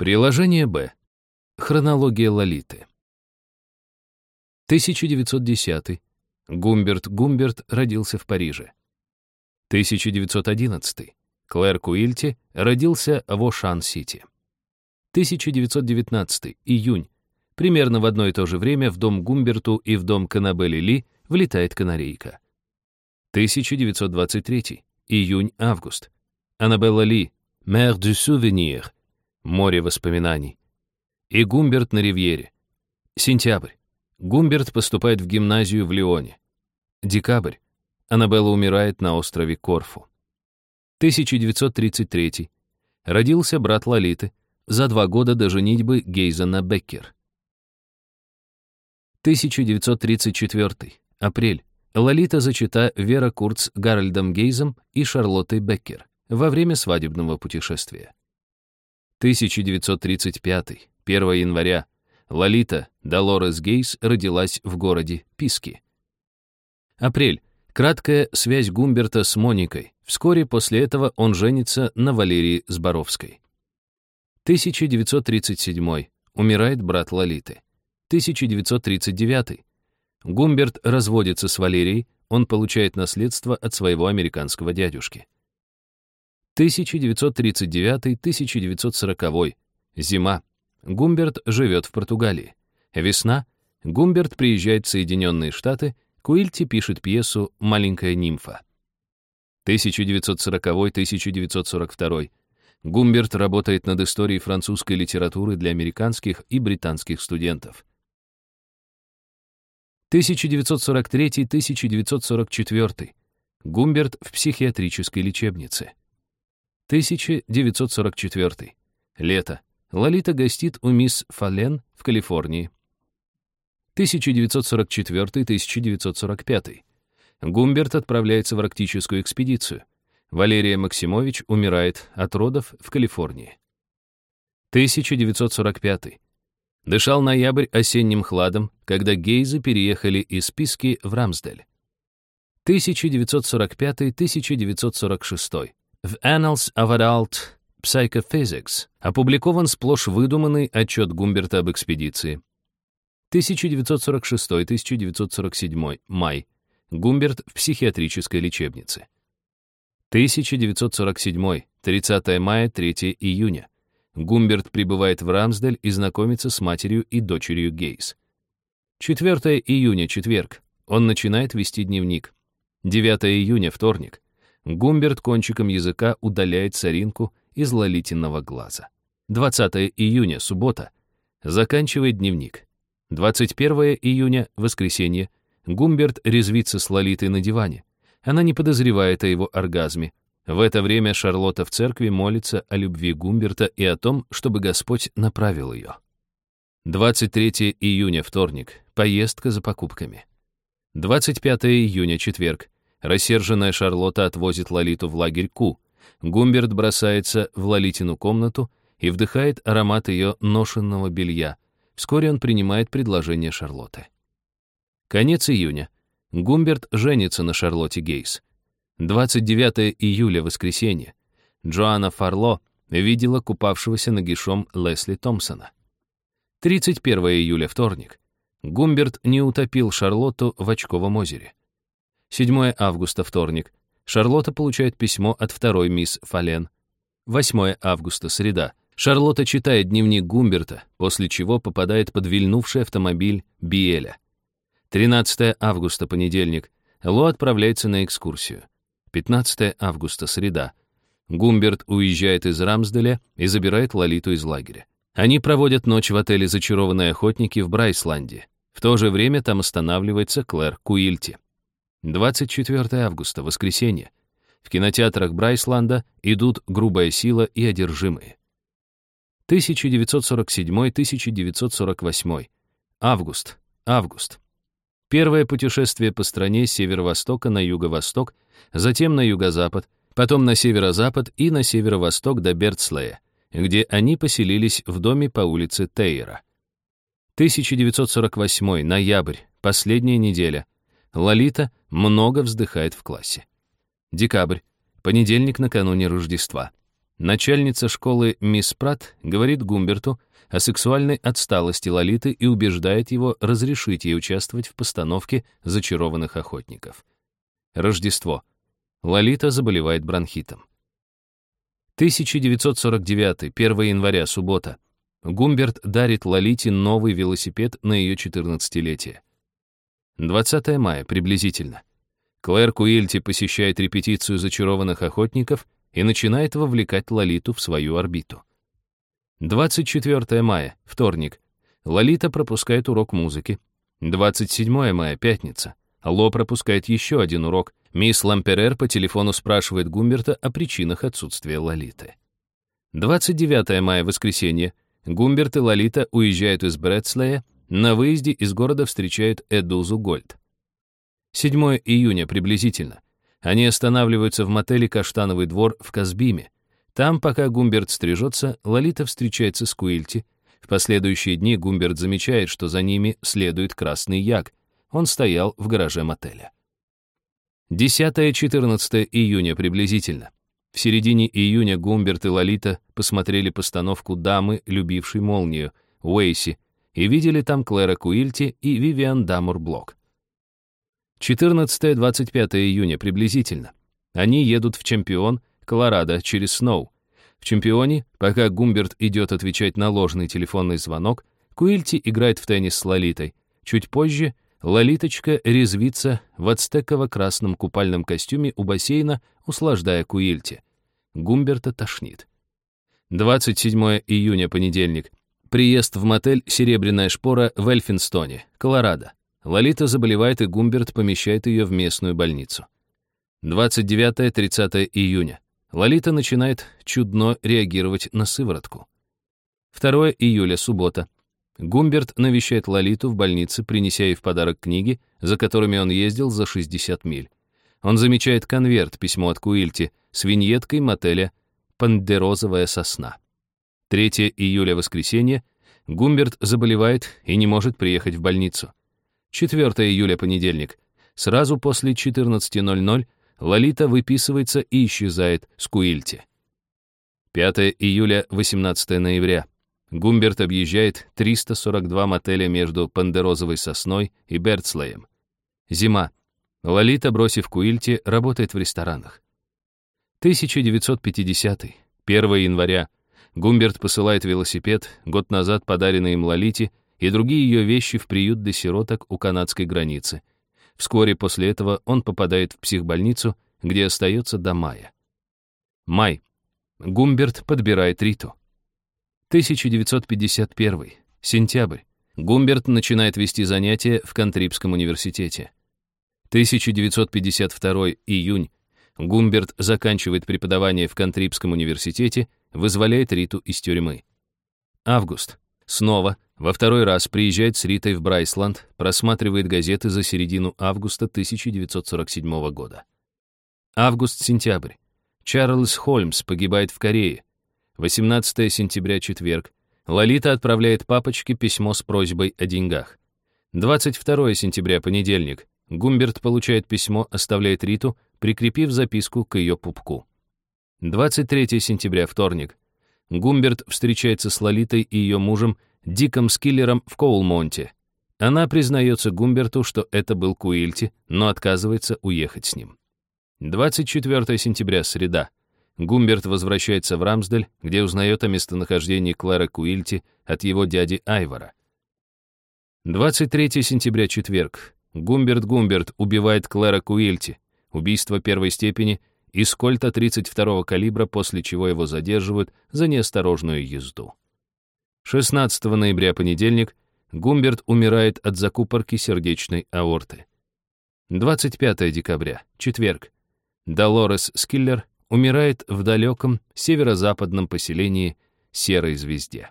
Приложение Б. Хронология Лолиты. 1910. Гумберт Гумберт родился в Париже. 1911. Клэр Куильти родился в Ошан-Сити. 1919. Июнь. Примерно в одно и то же время в дом Гумберту и в дом Канабелли Ли влетает канарейка. 1923. Июнь-август. Аннабелла Ли. Mère du souvenir. Море воспоминаний. И Гумберт на ривьере. Сентябрь. Гумберт поступает в гимназию в Лионе. Декабрь. Аннабелла умирает на острове Корфу. 1933. Родился брат Лолиты. За два года до женитьбы Гейзена Беккер. 1934. Апрель. Лолита зачата Вера Курц Гарольдом Гейзом и Шарлоттой Беккер во время свадебного путешествия. 1935. 1 января. Лолита Долорес Гейс родилась в городе Писки. Апрель. Краткая связь Гумберта с Моникой. Вскоре после этого он женится на Валерии Зборовской. 1937. Умирает брат Лолиты. 1939. Гумберт разводится с Валерией, он получает наследство от своего американского дядюшки. 1939-1940. Зима. Гумберт живет в Португалии. Весна. Гумберт приезжает в Соединенные Штаты, Куильти пишет пьесу «Маленькая нимфа». 1940-1942. Гумберт работает над историей французской литературы для американских и британских студентов. 1943-1944. Гумберт в психиатрической лечебнице. 1944. Лето. Лолита гостит у мисс Фален в Калифорнии. 1944-1945. Гумберт отправляется в арктическую экспедицию. Валерия Максимович умирает от родов в Калифорнии. 1945. Дышал ноябрь осенним хладом, когда гейзы переехали из Писки в Рамсдель. 1945-1946. В Annals of Adult Psychophysics опубликован сплошь выдуманный отчет Гумберта об экспедиции. 1946-1947. Май. Гумберт в психиатрической лечебнице. 1947. 30 мая, 3 июня. Гумберт прибывает в Рамсдель и знакомится с матерью и дочерью Гейс. 4 июня, четверг. Он начинает вести дневник. 9 июня, вторник. Гумберт кончиком языка удаляет соринку из лолитиного глаза. 20 июня, суббота. Заканчивает дневник. 21 июня, воскресенье. Гумберт резвится с Лолитой на диване. Она не подозревает о его оргазме. В это время Шарлотта в церкви молится о любви Гумберта и о том, чтобы Господь направил ее. 23 июня, вторник. Поездка за покупками. 25 июня, четверг. Рассерженная Шарлотта отвозит Лолиту в лагерь Ку. Гумберт бросается в Лолитину комнату и вдыхает аромат ее ношенного белья. Вскоре он принимает предложение Шарлотты. Конец июня. Гумберт женится на Шарлотте Гейс. 29 июля, воскресенье. Джоанна Фарло видела купавшегося нагишом Лесли Томпсона. 31 июля, вторник. Гумберт не утопил Шарлотту в Очковом озере. 7 августа, вторник. Шарлотта получает письмо от второй мисс Фален. 8 августа, среда. Шарлотта читает дневник Гумберта, после чего попадает под вильнувший автомобиль Биэля. 13 августа, понедельник. Ло отправляется на экскурсию. 15 августа, среда. Гумберт уезжает из Рамсделя и забирает Лолиту из лагеря. Они проводят ночь в отеле «Зачарованные охотники» в Брайсланде. В то же время там останавливается Клэр Куильти. 24 августа, воскресенье. В кинотеатрах Брайсланда идут «Грубая сила» и «Одержимые». 1947-1948. Август. Август. Первое путешествие по стране с северо-востока на юго-восток, затем на юго-запад, потом на северо-запад и на северо-восток до Бертслея, где они поселились в доме по улице Тейера. 1948, ноябрь, последняя неделя. Лолита много вздыхает в классе. Декабрь, понедельник накануне Рождества. Начальница школы мисс Пратт говорит Гумберту о сексуальной отсталости Лолиты и убеждает его разрешить ей участвовать в постановке «Зачарованных охотников». Рождество. Лолита заболевает бронхитом. 1949, 1 января, суббота. Гумберт дарит Лолите новый велосипед на ее 14-летие. 20 мая, приблизительно. Клэр Куильти посещает репетицию «Зачарованных охотников» и начинает вовлекать Лолиту в свою орбиту. 24 мая, вторник. Лолита пропускает урок музыки. 27 мая, пятница. Ло пропускает еще один урок. Мисс Ламперер по телефону спрашивает Гумберта о причинах отсутствия Лолиты. 29 мая, воскресенье. Гумберт и Лолита уезжают из Брэдслея. На выезде из города встречают Эдузу Гольд. 7 июня приблизительно. Они останавливаются в мотеле «Каштановый двор» в Казбиме. Там, пока Гумберт стрижется, Лолита встречается с Куильти. В последующие дни Гумберт замечает, что за ними следует красный як. Он стоял в гараже мотеля. 10-14 июня приблизительно. В середине июня Гумберт и Лолита посмотрели постановку «Дамы, любившей молнию» Уэйси и видели там Клэра Куильти и Вивиан Дамур Блок. 14-25 июня приблизительно. Они едут в Чемпион, Колорадо, через Сноу. В Чемпионе, пока Гумберт идет отвечать на ложный телефонный звонок, Куильти играет в теннис с Лолитой. Чуть позже Лолиточка резвится в ацтеково-красном купальном костюме у бассейна, услаждая Куильти. Гумберта тошнит. 27 июня, понедельник. Приезд в мотель «Серебряная шпора» в Эльфинстоне, Колорадо. Лолита заболевает, и Гумберт помещает ее в местную больницу. 29-30 июня. Лолита начинает чудно реагировать на сыворотку. 2 июля, суббота. Гумберт навещает Лолиту в больнице, принеся ей в подарок книги, за которыми он ездил за 60 миль. Он замечает конверт, письмо от Куильти, с виньеткой мотеля «Пандерозовая сосна». 3 июля, воскресенье. Гумберт заболевает и не может приехать в больницу. 4 июля, понедельник. Сразу после 14.00 Лолита выписывается и исчезает с Куильти. 5 июля, 18 ноября. Гумберт объезжает 342 мотеля между Пандерозовой сосной и Берцлеем. Зима. Лолита, бросив Куильти, работает в ресторанах. 1950. 1 января. Гумберт посылает велосипед, год назад подаренный им Лолите, и другие ее вещи в приют для сироток у канадской границы. Вскоре после этого он попадает в психбольницу, где остается до мая. Май. Гумберт подбирает Риту. 1951. Сентябрь. Гумберт начинает вести занятия в Кантрипском университете. 1952. Июнь. Гумберт заканчивает преподавание в Кантрипском университете, вызволяет Риту из тюрьмы. Август. Снова во второй раз приезжает с Ритой в Брайсланд, просматривает газеты за середину августа 1947 года. Август-сентябрь. Чарльз Холмс погибает в Корее. 18 сентября, четверг. Лолита отправляет папочке письмо с просьбой о деньгах. 22 сентября, понедельник. Гумберт получает письмо, оставляет Риту, прикрепив записку к ее пупку. 23 сентября, вторник. Гумберт встречается с Лолитой и ее мужем Диком Скиллером в Коулмонте. Она признается Гумберту, что это был Куильти, но отказывается уехать с ним. 24 сентября, среда. Гумберт возвращается в Рамсдель, где узнает о местонахождении Клара Куильти от его дяди Айвора. 23 сентября, четверг. Гумберт Гумберт убивает Клара Куильти. Убийство первой степени из кольта 32-го калибра, после чего его задерживают за неосторожную езду. 16 ноября, понедельник, Гумберт умирает от закупорки сердечной аорты. 25 декабря, четверг. Долорес Скиллер умирает в далеком северо-западном поселении Серой Звезде.